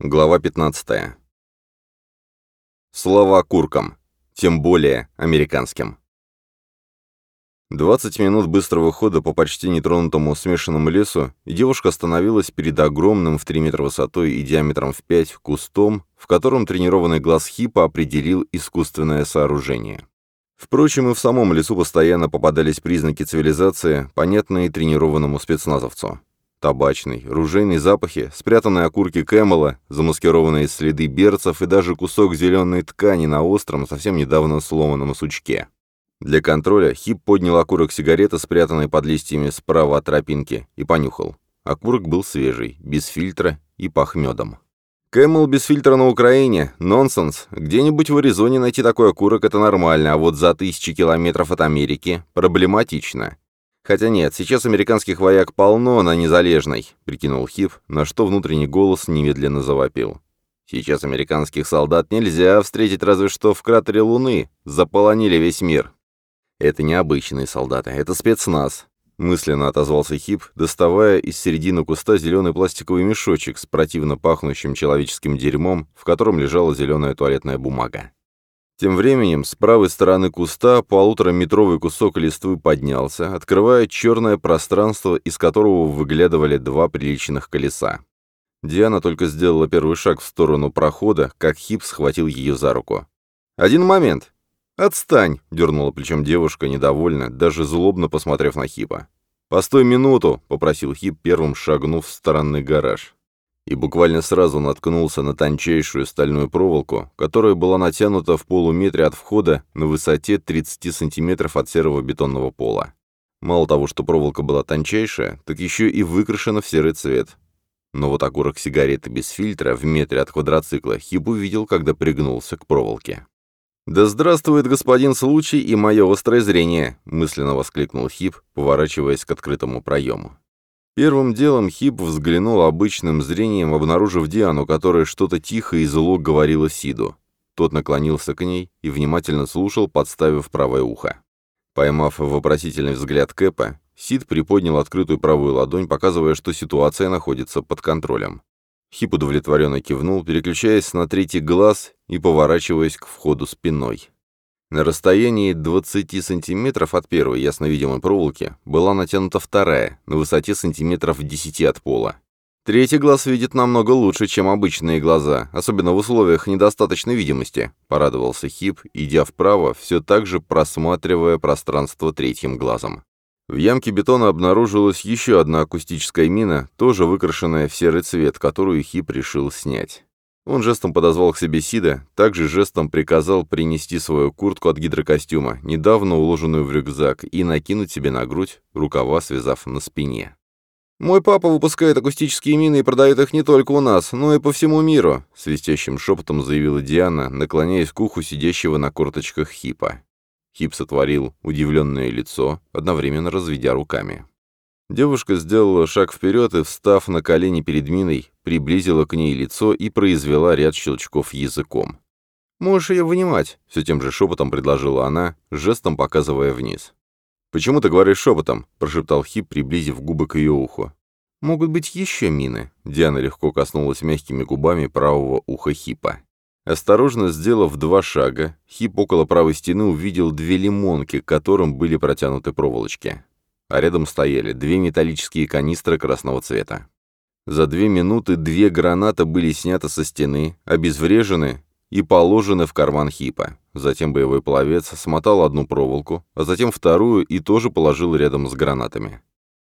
Глава 15. Слава окуркам. Тем более американским. 20 минут быстрого хода по почти нетронутому смешанному лесу, и девушка остановилась перед огромным в 3 метра высотой и диаметром в 5 кустом, в котором тренированный глаз Хипа определил искусственное сооружение. Впрочем, и в самом лесу постоянно попадались признаки цивилизации, понятные тренированному спецназовцу. Табачный, ружейные запахи, спрятанные окурки Camel а, замаскированные следы берцев и даже кусок зеленой ткани на остром, совсем недавно сломанном сучке. Для контроля Хип поднял окурок сигареты, спрятанной под листьями справа от тропинки, и понюхал. Окурок был свежий, без фильтра и пах медом. Camel без фильтра на Украине? Нонсенс. Где-нибудь в Аризоне найти такой окурок — это нормально, а вот за тысячи километров от Америки — проблематично. «Хотя нет, сейчас американских вояк полно на Незалежной», — прикинул Хип, на что внутренний голос немедленно завопил. «Сейчас американских солдат нельзя встретить разве что в кратере Луны. Заполонили весь мир». «Это не обычные солдаты, это спецназ», — мысленно отозвался Хип, доставая из середины куста зеленый пластиковый мешочек с противно пахнущим человеческим дерьмом, в котором лежала зеленая туалетная бумага. Тем временем с правой стороны куста полутораметровый кусок листвы поднялся, открывая черное пространство, из которого выглядывали два приличных колеса. Диана только сделала первый шаг в сторону прохода, как Хип схватил ее за руку. «Один момент!» «Отстань!» — дернула плечом девушка, недовольно, даже злобно посмотрев на Хипа. «Постой минуту!» — попросил Хип, первым шагнув в стороны гараж и буквально сразу наткнулся на тончайшую стальную проволоку, которая была натянута в полуметре от входа на высоте 30 сантиметров от серого бетонного пола. Мало того, что проволока была тончайшая, так еще и выкрашена в серый цвет. Но вот окурок сигареты без фильтра в метре от квадроцикла Хип увидел, когда пригнулся к проволоке. «Да здравствует господин случай и мое острое зрение!» — мысленно воскликнул Хип, поворачиваясь к открытому проему. Первым делом Хип взглянул обычным зрением, обнаружив Диану, которая что-то тихо и зло говорила Сиду. Тот наклонился к ней и внимательно слушал, подставив правое ухо. Поймав вопросительный взгляд Кэпа, Сид приподнял открытую правую ладонь, показывая, что ситуация находится под контролем. Хип удовлетворенно кивнул, переключаясь на третий глаз и поворачиваясь к входу спиной. На расстоянии 20 сантиметров от первой ясно видимой проволоки была натянута вторая, на высоте сантиметров 10 от пола. Третий глаз видит намного лучше, чем обычные глаза, особенно в условиях недостаточной видимости, порадовался Хип, идя вправо, все так же просматривая пространство третьим глазом. В ямке бетона обнаружилась еще одна акустическая мина, тоже выкрашенная в серый цвет, которую Хип решил снять. Он жестом подозвал к себе Сида, также жестом приказал принести свою куртку от гидрокостюма, недавно уложенную в рюкзак, и накинуть себе на грудь, рукава связав на спине. «Мой папа выпускает акустические мины и продает их не только у нас, но и по всему миру», — свистящим шепотом заявила Диана, наклоняясь к уху сидящего на корточках Хипа. Хип сотворил удивленное лицо, одновременно разведя руками. Девушка сделала шаг вперед и, встав на колени перед миной, приблизила к ней лицо и произвела ряд щелчков языком. «Можешь ее вынимать», — все тем же шепотом предложила она, жестом показывая вниз. «Почему ты говоришь шепотом?» — прошептал Хип, приблизив губы к ее уху. «Могут быть еще мины». Диана легко коснулась мягкими губами правого уха Хипа. Осторожно сделав два шага, Хип около правой стены увидел две лимонки, к которым были протянуты проволочки а рядом стояли две металлические канистры красного цвета. За две минуты две гранаты были сняты со стены, обезврежены и положены в карман хипа. Затем боевой пловец смотал одну проволоку, а затем вторую и тоже положил рядом с гранатами.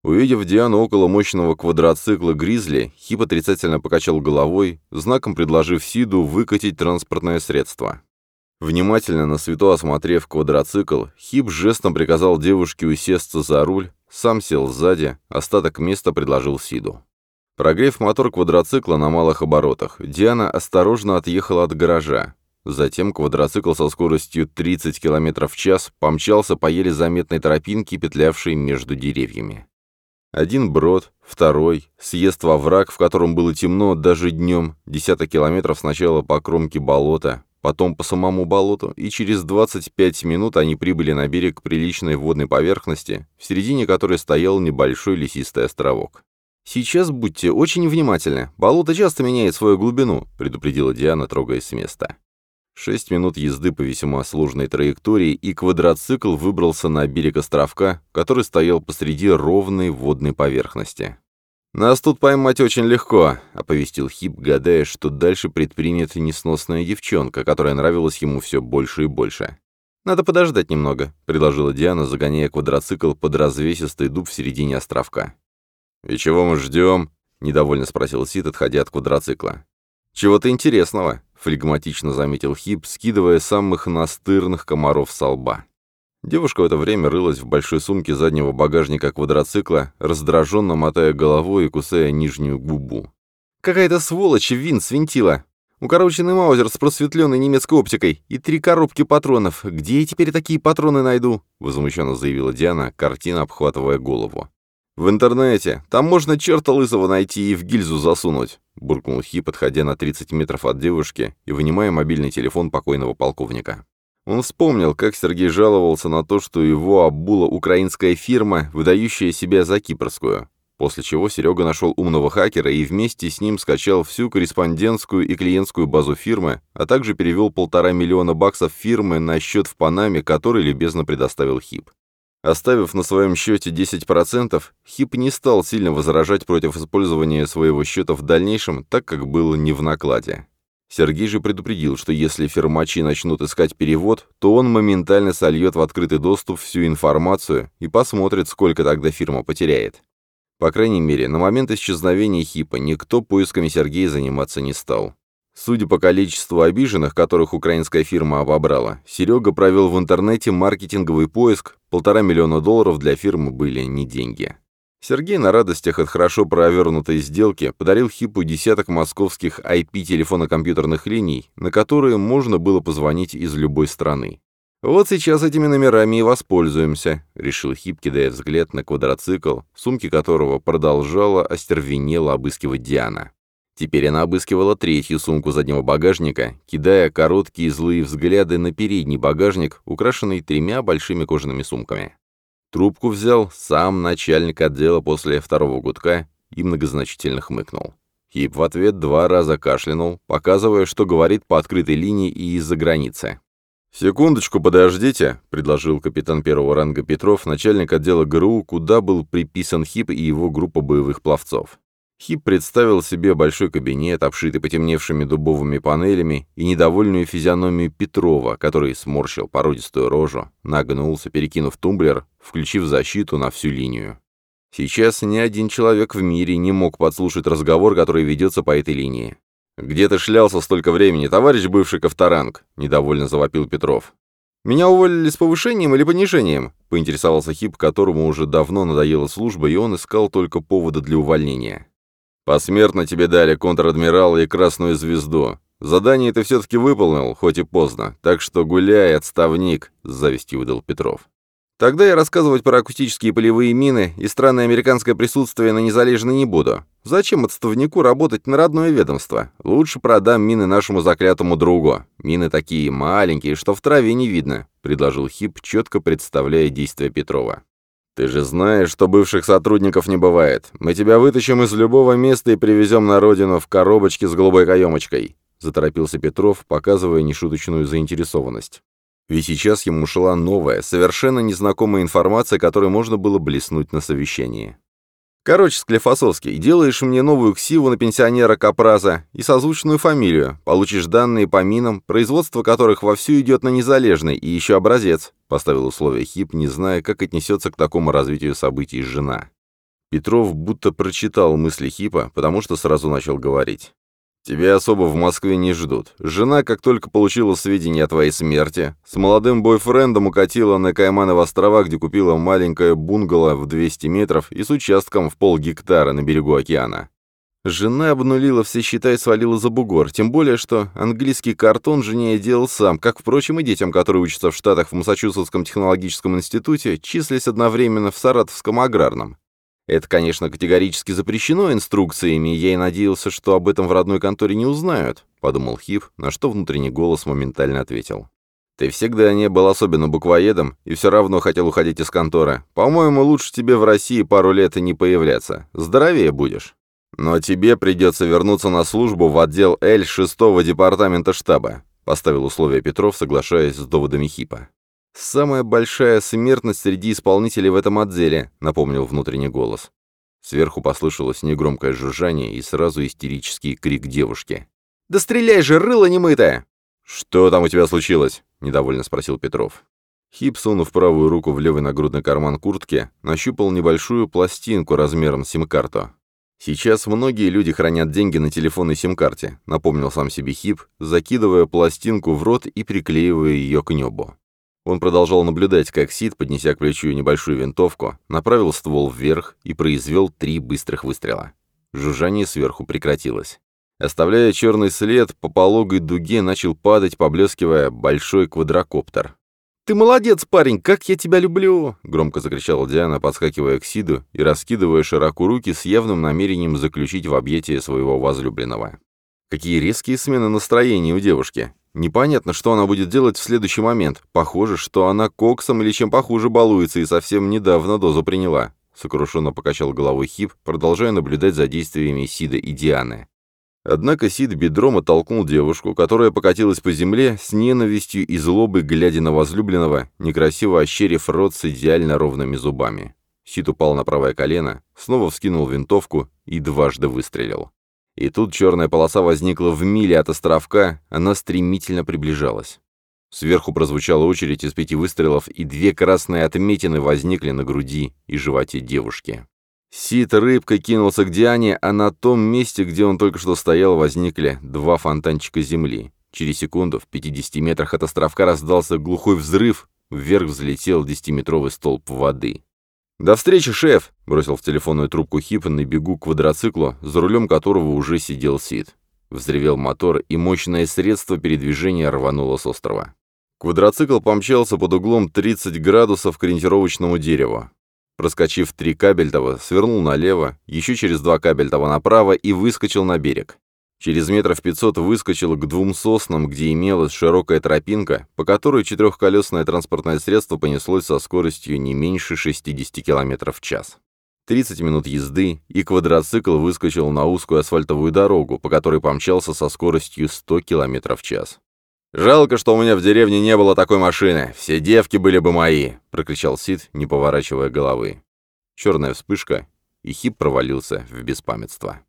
Увидев Диану около мощного квадроцикла «Гризли», Хип отрицательно покачал головой, знаком предложив Сиду выкатить транспортное средство. Внимательно на свету осмотрев квадроцикл, Хип жестом приказал девушке усесться за руль, сам сел сзади, остаток места предложил Сиду. Прогрев мотор квадроцикла на малых оборотах, Диана осторожно отъехала от гаража. Затем квадроцикл со скоростью 30 км в час помчался по еле заметной тропинке, петлявшей между деревьями. Один брод, второй, съезд во враг, в котором было темно даже днем, десяток километров сначала по кромке болота, потом по самому болоту, и через 25 минут они прибыли на берег приличной водной поверхности, в середине которой стоял небольшой лесистый островок. «Сейчас будьте очень внимательны. Болото часто меняет свою глубину», — предупредила Диана, трогаясь с места. Шесть минут езды по весьма сложной траектории, и квадроцикл выбрался на берег островка, который стоял посреди ровной водной поверхности. «Нас тут поймать очень легко», — оповестил Хип, гадая, что дальше предпримет несносная девчонка, которая нравилась ему все больше и больше. «Надо подождать немного», — предложила Диана, загоняя квадроцикл под развесистый дуб в середине островка. «И чего мы ждем?» — недовольно спросил Сид, отходя от квадроцикла. «Чего-то интересного», — флегматично заметил Хип, скидывая самых настырных комаров со лба. Девушка в это время рылась в большой сумке заднего багажника квадроцикла, раздраженно мотая головой и кусая нижнюю губу. «Какая-то сволочь винт свинтила! Укороченный маузер с просветленной немецкой оптикой и три коробки патронов. Где я теперь такие патроны найду?» — возмущенно заявила Диана, картина обхватывая голову. «В интернете. Там можно черта лысого найти и в гильзу засунуть», — буркнул Хи, подходя на 30 метров от девушки и вынимая мобильный телефон покойного полковника. Он вспомнил, как Сергей жаловался на то, что его обула украинская фирма, выдающая себя за кипрскую. После чего Серега нашел умного хакера и вместе с ним скачал всю корреспондентскую и клиентскую базу фирмы, а также перевел полтора миллиона баксов фирмы на счет в Панаме, который любезно предоставил ХИП. Оставив на своем счете 10%, Хип не стал сильно возражать против использования своего счета в дальнейшем, так как было не в накладе. Сергей же предупредил, что если фермачи начнут искать перевод, то он моментально сольет в открытый доступ всю информацию и посмотрит, сколько тогда фирма потеряет. По крайней мере, на момент исчезновения Хипа никто поисками Сергея заниматься не стал. Судя по количеству обиженных, которых украинская фирма обобрала, Серега провел в интернете маркетинговый поиск, полтора миллиона долларов для фирмы были не деньги. Сергей на радостях от хорошо провернутой сделки подарил Хипу десяток московских IP-телефонно-компьютерных линий, на которые можно было позвонить из любой страны. «Вот сейчас этими номерами и воспользуемся», — решил Хип, кидая взгляд на квадроцикл, сумки которого продолжала остервенело обыскивать Диана. Теперь она обыскивала третью сумку заднего багажника, кидая короткие злые взгляды на передний багажник, украшенный тремя большими кожаными сумками. Трубку взял сам начальник отдела после второго гудка и многозначительно хмыкнул. Хип в ответ два раза кашлянул, показывая, что говорит по открытой линии и из-за границы. «Секундочку, подождите», — предложил капитан первого ранга Петров, начальник отдела ГРУ, куда был приписан Хип и его группа боевых пловцов. Хип представил себе большой кабинет, обшитый потемневшими дубовыми панелями, и недовольную физиономию Петрова, который сморщил породистую рожу, нагнулся, перекинув тумблер, включив защиту на всю линию. Сейчас ни один человек в мире не мог подслушать разговор, который ведется по этой линии. «Где ты шлялся столько времени, товарищ бывший Ковторанг?» — недовольно завопил Петров. «Меня уволили с повышением или понижением?» — поинтересовался Хип, которому уже давно надоела служба, и он искал только повода для увольнения. Посмертно тебе дали контр-адмирала и красную звезду. Задание ты все-таки выполнил, хоть и поздно, так что гуляй, отставник», — с завистью выдал Петров. «Тогда я рассказывать про акустические полевые мины и странное американское присутствие на Незалежной не буду. Зачем отставнику работать на родное ведомство? Лучше продам мины нашему заклятому другу. Мины такие маленькие, что в траве не видно», — предложил Хип, четко представляя действия Петрова. «Ты же знаешь, что бывших сотрудников не бывает. Мы тебя вытащим из любого места и привезем на родину в коробочке с голубой каемочкой», — заторопился Петров, показывая нешуточную заинтересованность. Ведь сейчас ему шла новая, совершенно незнакомая информация, которой можно было блеснуть на совещании. Короче, Склифосовский, делаешь мне новую ксиву на пенсионера Капраза и созвучную фамилию, получишь данные по минам, производство которых вовсю идет на незалежный, и еще образец», — поставил условие Хип, не зная, как отнесется к такому развитию событий жена. Петров будто прочитал мысли Хипа, потому что сразу начал говорить. Тебя особо в Москве не ждут. Жена, как только получила сведения о твоей смерти, с молодым бойфрендом укатила на Каймановы острова, где купила маленькое бунгало в 200 метров и с участком в полгектара на берегу океана. Жена обнулила все счета и свалила за бугор, тем более, что английский картон жене делал сам, как, впрочем, и детям, которые учатся в Штатах в Массачусетском технологическом институте, числись одновременно в Саратовском аграрном. Это, конечно, категорически запрещено инструкциями, и я и надеялся, что об этом в родной конторе не узнают, подумал Хип, на что внутренний голос моментально ответил. Ты всегда не был особенно буквоедом и все равно хотел уходить из конторы. По-моему, лучше тебе в России пару лет и не появляться. Здоровее будешь. Но тебе придется вернуться на службу в отдел Л 6 департамента штаба», поставил условие Петров, соглашаясь с доводами Хипа. «Самая большая смертность среди исполнителей в этом отделе», напомнил внутренний голос. Сверху послышалось негромкое жужжание и сразу истерический крик девушки. «Да стреляй же, рыло немытое!» «Что там у тебя случилось?» — недовольно спросил Петров. Хип, сунув правую руку в левый нагрудный карман куртки, нащупал небольшую пластинку размером с сим-карту. «Сейчас многие люди хранят деньги на телефонной сим-карте», — напомнил сам себе Хип, закидывая пластинку в рот и приклеивая ее к небу. Он продолжал наблюдать, как Сид, поднеся к плечу небольшую винтовку, направил ствол вверх и произвел три быстрых выстрела. Жужжание сверху прекратилось. Оставляя черный след, по пологой дуге начал падать, поблескивая большой квадрокоптер. «Ты молодец, парень, как я тебя люблю!» — громко закричала Диана, подскакивая к Сиду и раскидывая широко руки с явным намерением заключить в объятие своего возлюбленного. Какие резкие смены настроения у девушки. Непонятно, что она будет делать в следующий момент. Похоже, что она коксом или чем похуже балуется и совсем недавно дозу приняла. Сокрушенно покачал головой Хип, продолжая наблюдать за действиями Сида и Дианы. Однако Сид бедром оттолкнул девушку, которая покатилась по земле с ненавистью и злобой, глядя на возлюбленного, некрасиво ощерив рот с идеально ровными зубами. Сид упал на правое колено, снова вскинул винтовку и дважды выстрелил. И тут черная полоса возникла в миле от островка, она стремительно приближалась. Сверху прозвучала очередь из пяти выстрелов, и две красные отметины возникли на груди и животе девушки. Сит рыбкой кинулся к Диане, а на том месте, где он только что стоял, возникли два фонтанчика земли. Через секунду в 50 метрах от островка раздался глухой взрыв, вверх взлетел десятиметровый столб воды. «До встречи, шеф!» — бросил в телефонную трубку Хип на бегу к квадроциклу, за рулем которого уже сидел Сид. Взревел мотор, и мощное средство передвижения рвануло с острова. Квадроцикл помчался под углом 30 градусов к ориентировочному дереву. Проскочив три кабельтова, свернул налево, еще через два кабельтова направо и выскочил на берег. Через метров пятьсот выскочил к двум соснам, где имелась широкая тропинка, по которой четырехколесное транспортное средство понеслось со скоростью не меньше 60 км в час. 30 минут езды, и квадроцикл выскочил на узкую асфальтовую дорогу, по которой помчался со скоростью 100 км в час. «Жалко, что у меня в деревне не было такой машины. Все девки были бы мои!» — прокричал Сид, не поворачивая головы. Черная вспышка, и Хип провалился в беспамятство.